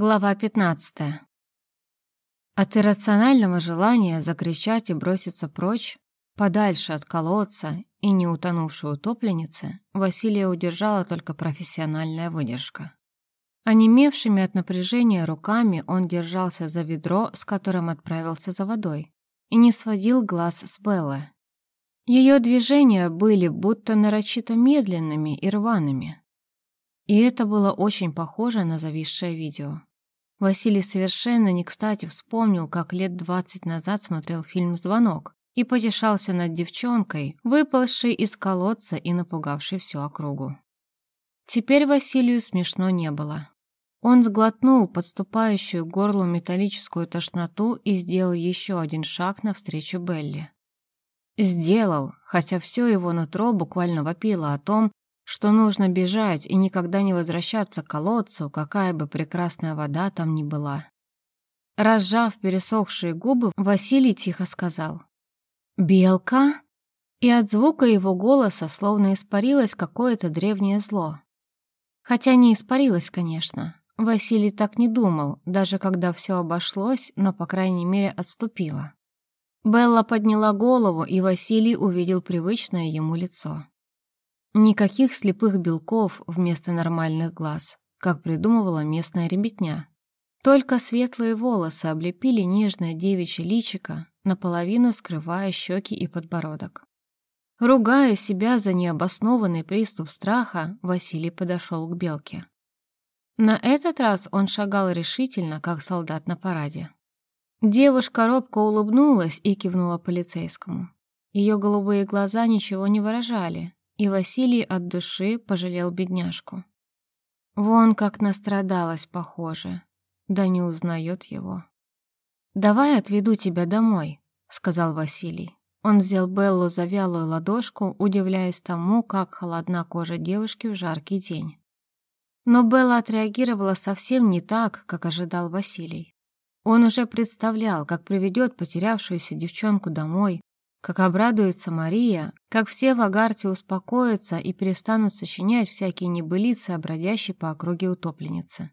Глава 15. От иррационального желания закричать и броситься прочь, подальше от колодца и не утонувшей утопленницы, Василия удержала только профессиональная выдержка. Онемевшими от напряжения руками он держался за ведро, с которым отправился за водой, и не сводил глаз с Беллы. Ее движения были будто нарочито медленными и рваными. И это было очень похоже на зависшее видео. Василий совершенно не кстати вспомнил, как лет двадцать назад смотрел фильм «Звонок» и потешался над девчонкой, выпалшей из колодца и напугавшей всю округу. Теперь Василию смешно не было. Он сглотнул подступающую к горлу металлическую тошноту и сделал еще один шаг навстречу Белли. Сделал, хотя все его нутро буквально вопило о том, что нужно бежать и никогда не возвращаться к колодцу, какая бы прекрасная вода там ни была. Разжав пересохшие губы, Василий тихо сказал «Белка?» И от звука его голоса словно испарилось какое-то древнее зло. Хотя не испарилось, конечно. Василий так не думал, даже когда все обошлось, но, по крайней мере, отступило. Белла подняла голову, и Василий увидел привычное ему лицо. Никаких слепых белков вместо нормальных глаз, как придумывала местная ребятня. Только светлые волосы облепили нежное девичье личико, наполовину скрывая щеки и подбородок. Ругая себя за необоснованный приступ страха, Василий подошел к белке. На этот раз он шагал решительно, как солдат на параде. Девушка робко улыбнулась и кивнула полицейскому. Ее голубые глаза ничего не выражали, и Василий от души пожалел бедняжку. Вон как настрадалась, похоже, да не узнает его. «Давай отведу тебя домой», — сказал Василий. Он взял Беллу за вялую ладошку, удивляясь тому, как холодна кожа девушки в жаркий день. Но Белла отреагировала совсем не так, как ожидал Василий. Он уже представлял, как приведет потерявшуюся девчонку домой, как обрадуется Мария, как все в Агарте успокоятся и перестанут сочинять всякие небылицы о бродящей по округе утопленнице.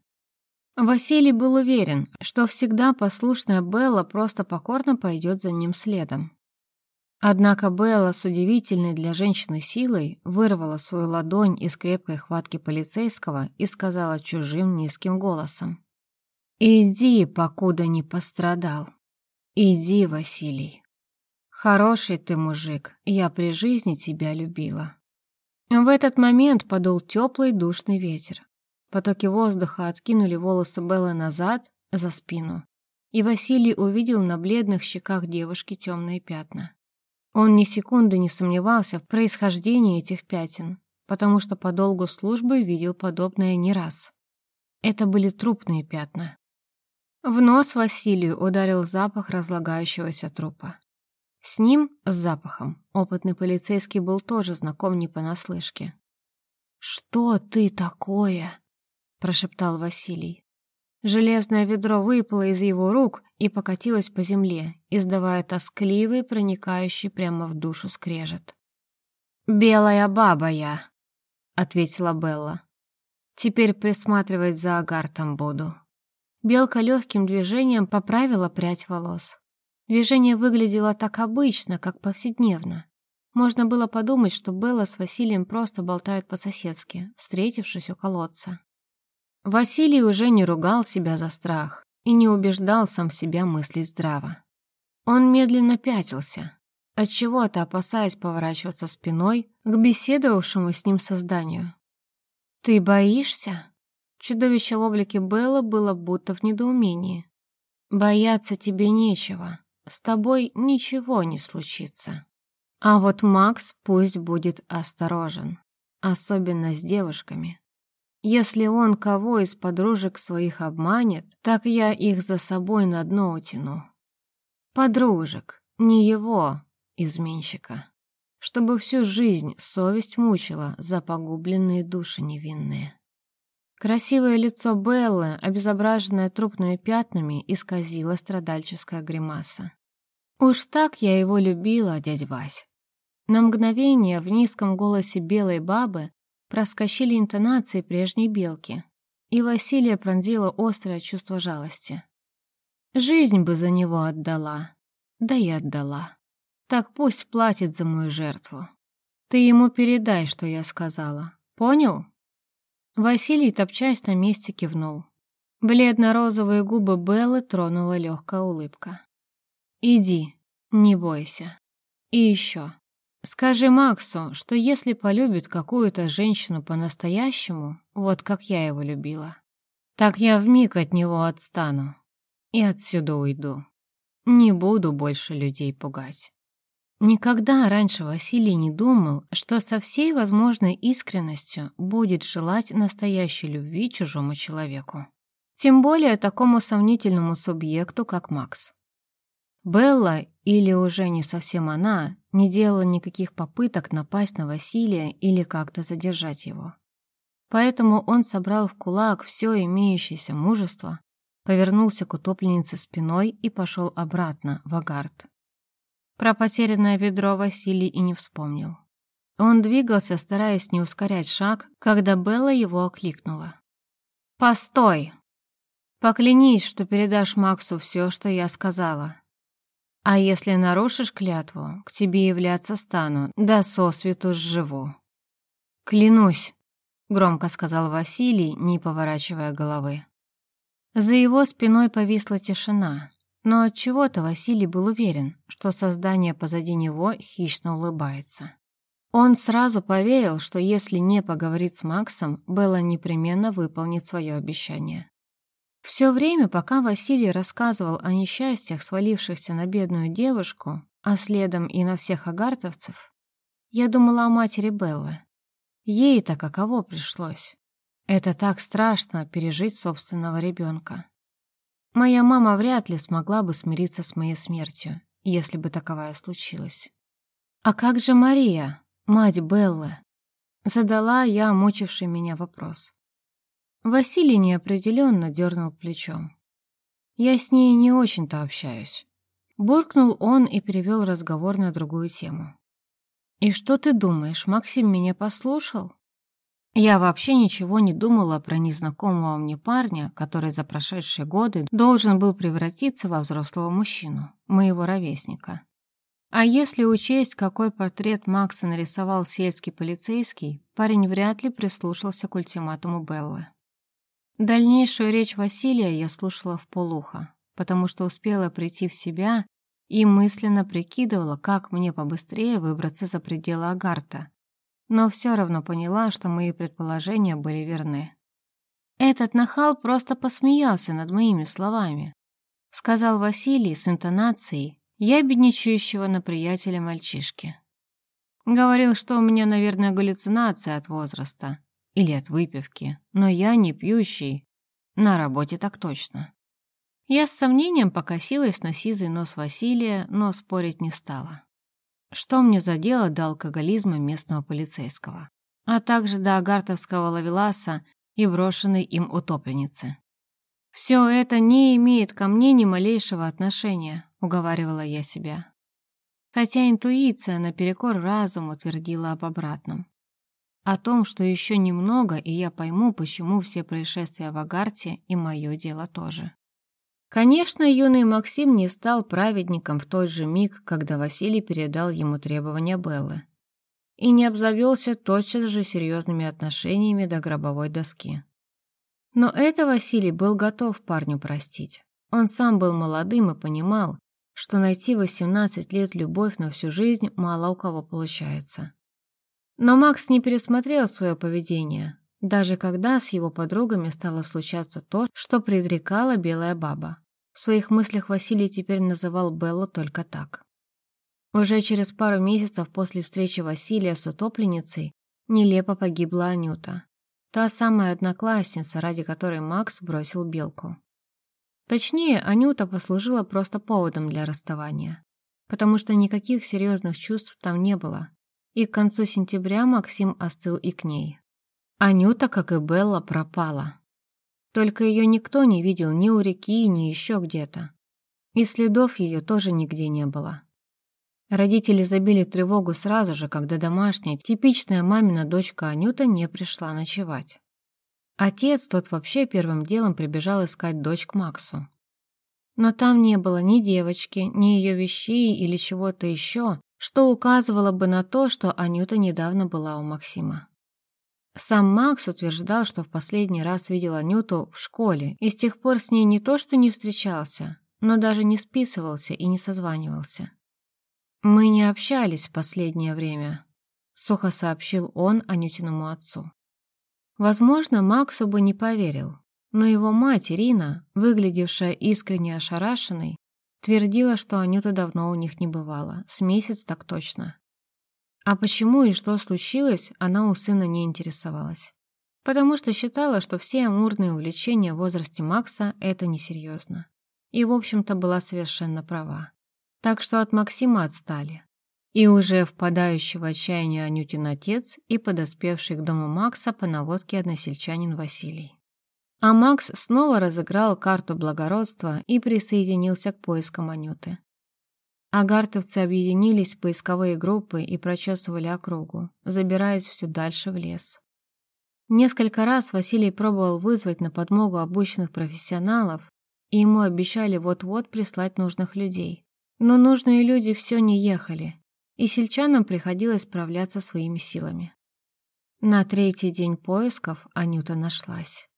Василий был уверен, что всегда послушная Белла просто покорно пойдет за ним следом. Однако Белла с удивительной для женщины силой вырвала свою ладонь из крепкой хватки полицейского и сказала чужим низким голосом. «Иди, покуда не пострадал. Иди, Василий». «Хороший ты мужик, я при жизни тебя любила». В этот момент подул теплый душный ветер. Потоки воздуха откинули волосы Беллы назад, за спину, и Василий увидел на бледных щеках девушки темные пятна. Он ни секунды не сомневался в происхождении этих пятен, потому что по долгу службы видел подобное не раз. Это были трупные пятна. В нос Василию ударил запах разлагающегося трупа. С ним, с запахом, опытный полицейский был тоже знаком не понаслышке. «Что ты такое?» — прошептал Василий. Железное ведро выпало из его рук и покатилось по земле, издавая тоскливый, проникающий прямо в душу скрежет. «Белая баба я», — ответила Белла. «Теперь присматривать за агартом буду». Белка легким движением поправила прядь волос. Движение выглядело так обычно, как повседневно. Можно было подумать, что Белла с Василием просто болтают по-соседски, встретившись у колодца. Василий уже не ругал себя за страх и не убеждал сам себя мыслить здраво. Он медленно пятился, отчего-то опасаясь поворачиваться спиной к беседовавшему с ним созданию. «Ты боишься?» Чудовище в облике Беллы было будто в недоумении. «Бояться тебе нечего с тобой ничего не случится. А вот Макс пусть будет осторожен, особенно с девушками. Если он кого из подружек своих обманет, так я их за собой на дно утяну. Подружек, не его, изменщика. Чтобы всю жизнь совесть мучила за погубленные души невинные. Красивое лицо Беллы, обезображенное трупными пятнами, исказила страдальческая гримаса. «Уж так я его любила, дядь Вась». На мгновение в низком голосе белой бабы проскочили интонации прежней белки. и Василия пронзило острое чувство жалости. Жизнь бы за него отдала. Да и отдала. Так пусть платит за мою жертву. Ты ему передай, что я сказала. Понял? Василий, топчась на месте, кивнул. Бледно-розовые губы Беллы тронула легкая улыбка. «Иди, не бойся. И еще. Скажи Максу, что если полюбит какую-то женщину по-настоящему, вот как я его любила, так я вмиг от него отстану и отсюда уйду. Не буду больше людей пугать». Никогда раньше Василий не думал, что со всей возможной искренностью будет желать настоящей любви чужому человеку. Тем более такому сомнительному субъекту, как Макс. Белла, или уже не совсем она, не делала никаких попыток напасть на Василия или как-то задержать его. Поэтому он собрал в кулак все имеющееся мужество, повернулся к утопленнице спиной и пошел обратно в Агард. Про потерянное ведро Василий и не вспомнил. Он двигался, стараясь не ускорять шаг, когда Белла его окликнула. «Постой! Поклянись, что передашь Максу все, что я сказала. А если нарушишь клятву, к тебе являться стану, да сосвету сживу». «Клянусь», — громко сказал Василий, не поворачивая головы. За его спиной повисла тишина, но от чего то Василий был уверен, что создание позади него хищно улыбается. Он сразу поверил, что если не поговорит с Максом, Белла непременно выполнит свое обещание. Все время, пока Василий рассказывал о несчастьях, свалившихся на бедную девушку, а следом и на всех агартовцев, я думала о матери Беллы. Ей-то каково пришлось. Это так страшно пережить собственного ребенка. Моя мама вряд ли смогла бы смириться с моей смертью, если бы таковая случилась. «А как же Мария, мать Беллы?» Задала я мучивший меня вопрос. Василий неопределенно дернул плечом. «Я с ней не очень-то общаюсь». Буркнул он и перевел разговор на другую тему. «И что ты думаешь, Максим меня послушал?» Я вообще ничего не думала про незнакомого мне парня, который за прошедшие годы должен был превратиться во взрослого мужчину, моего ровесника. А если учесть, какой портрет Макса нарисовал сельский полицейский, парень вряд ли прислушался к ультиматуму Беллы. Дальнейшую речь Василия я слушала в полухо, потому что успела прийти в себя и мысленно прикидывала, как мне побыстрее выбраться за пределы Агарта, но все равно поняла, что мои предположения были верны. «Этот нахал просто посмеялся над моими словами», сказал Василий с интонацией ябедничающего на приятеля мальчишки. Говорил, что у меня, наверное, галлюцинация от возраста или от выпивки, но я не пьющий. На работе так точно. Я с сомнением покосилась на сизый нос Василия, но спорить не стала. Что мне за дело до алкоголизма местного полицейского, а также до агартовского лавеласа и брошенной им утопленницы? «Все это не имеет ко мне ни малейшего отношения», — уговаривала я себя. Хотя интуиция наперекор разуму твердила об обратном. О том, что еще немного, и я пойму, почему все происшествия в Агарте и мое дело тоже. Конечно, юный Максим не стал праведником в тот же миг, когда Василий передал ему требования Беллы. И не обзавелся тотчас же серьезными отношениями до гробовой доски. Но это Василий был готов парню простить. Он сам был молодым и понимал, что найти 18 лет любовь на всю жизнь мало у кого получается. Но Макс не пересмотрел свое поведение, даже когда с его подругами стало случаться то, что предрекала белая баба. В своих мыслях Василий теперь называл Беллу только так. Уже через пару месяцев после встречи Василия с утопленницей нелепо погибла Анюта. Та самая одноклассница, ради которой Макс бросил Белку. Точнее, Анюта послужила просто поводом для расставания, потому что никаких серьезных чувств там не было, и к концу сентября Максим остыл и к ней. Анюта, как и Белла, пропала. Только ее никто не видел ни у реки, ни еще где-то. И следов ее тоже нигде не было. Родители забили тревогу сразу же, когда домашняя, типичная мамина дочка Анюта не пришла ночевать. Отец тот вообще первым делом прибежал искать дочь к Максу. Но там не было ни девочки, ни ее вещей или чего-то еще, что указывало бы на то, что Анюта недавно была у Максима. Сам Макс утверждал, что в последний раз видел Анюту в школе и с тех пор с ней не то что не встречался, но даже не списывался и не созванивался. «Мы не общались в последнее время», — сухо сообщил он Анютиному отцу. Возможно, Максу бы не поверил, но его мать Ирина, выглядевшая искренне ошарашенной, твердила, что Анюта давно у них не бывала, с месяц так точно. А почему и что случилось, она у сына не интересовалась. Потому что считала, что все амурные увлечения в возрасте Макса — это несерьезно. И, в общем-то, была совершенно права. Так что от Максима отстали. И уже впадающий в отчаяние Анютин отец и подоспевший к дому Макса по наводке односельчанин Василий. А Макс снова разыграл карту благородства и присоединился к поискам Анюты. Агартовцы объединились в поисковые группы и прочесывали округу, забираясь все дальше в лес. Несколько раз Василий пробовал вызвать на подмогу обученных профессионалов, и ему обещали вот-вот прислать нужных людей. Но нужные люди все не ехали, и сельчанам приходилось справляться своими силами. На третий день поисков Анюта нашлась.